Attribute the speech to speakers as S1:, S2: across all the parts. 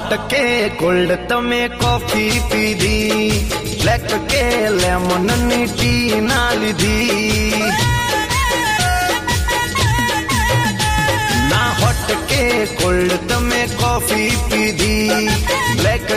S1: Hot કે cold તમે coffee પીધી બ્લેક કે લેમનની ટી ના લીધી ના હોટ કે કોલ્ડ તમે કોફી પીધી બ્લેક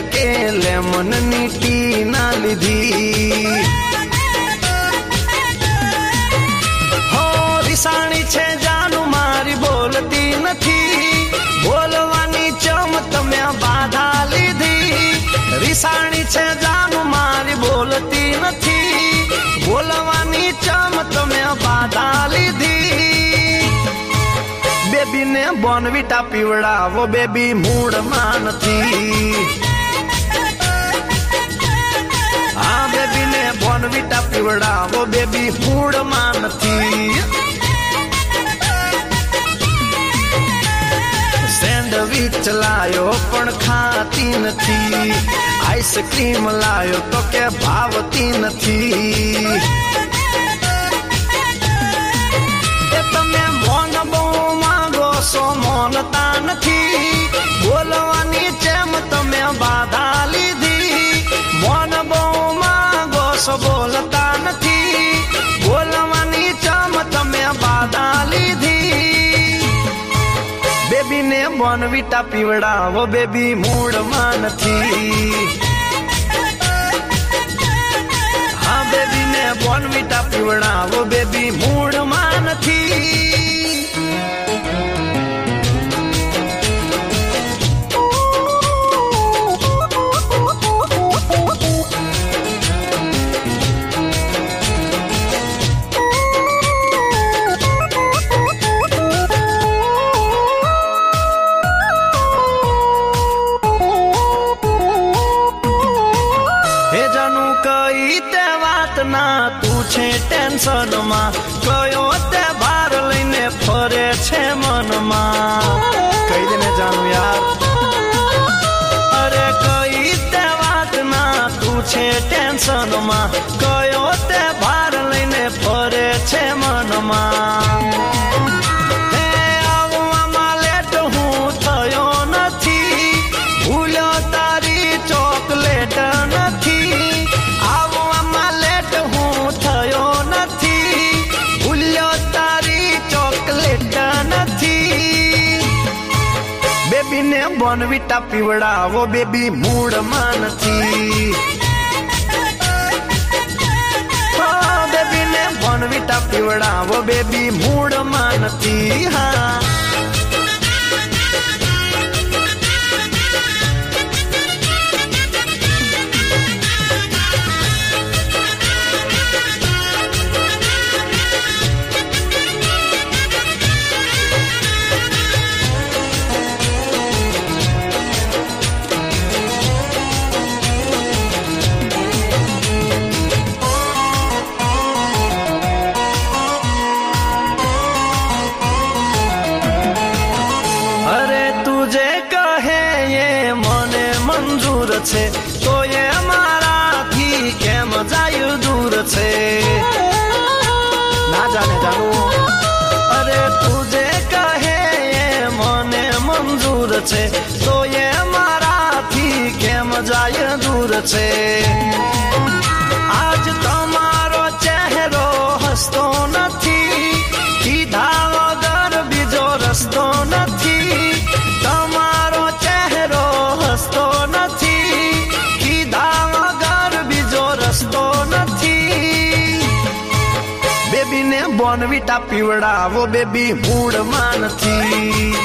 S1: રિસાણી છે જાનું મારી બોલતી નથી. બોલવાની ચમ તમે બાધા લીધી. બેબીને બોનવીટા પીવડાવો, બેબી મૂળમાં નથી. હા બેબીને બોનવીટા પીવડાવો, બેબી મૂળમાં સેન્ડવિચ લાયો પણ ખાતી નથી. આઈસ્ક્રીમ લાયો તો કે ભાવતી નથી. તમે મોન બહુ માંગો છો, મોનતા નથી. બોનવીટા પીવડાવો બેબી મૂડમાં નથી. હા બેબીને બોનવીટા પીવડાવો બેબી મૂડમાં નથી. હે કઈ તે વાત ના તું છે ટેન્શનમાં ગયો તે ભાર લઈને ફરે છે મનમાં. કઈ દે ને જાનું યાર. અરે કઈ તે વાત ના તું છે ટેન્શનમાં કયો તે ભાર લઈને ફરે છે બેબીને બોનવીટા પીવડાવો બેબી મૂળમાં નથી. બેબી ને બોનવીટા પીવડાવો બેબી મૂળમાં નથી. હા. મંજૂર છે તો એ મારાથી કેમ જાય દૂર છે ના જાને જાણું અરે તું જે કહે મને મંજૂર છે તો એ મારાથી કેમ જાય દૂર છે બોનવીટા પીવડાવો બેબી, મૂળમાં નથી.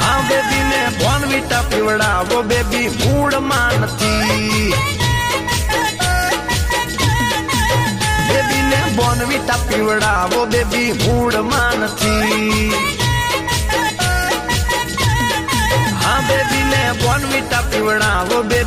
S1: હા બેબીને બોનવીટા પીવડાવો બેબી, મૂળમાં નથી. બેબીને બોનવીટા પીવડાવો બેબી, મૂળમાં નથી. હા બેબીને બોનવીટા પીવડાવો બેબી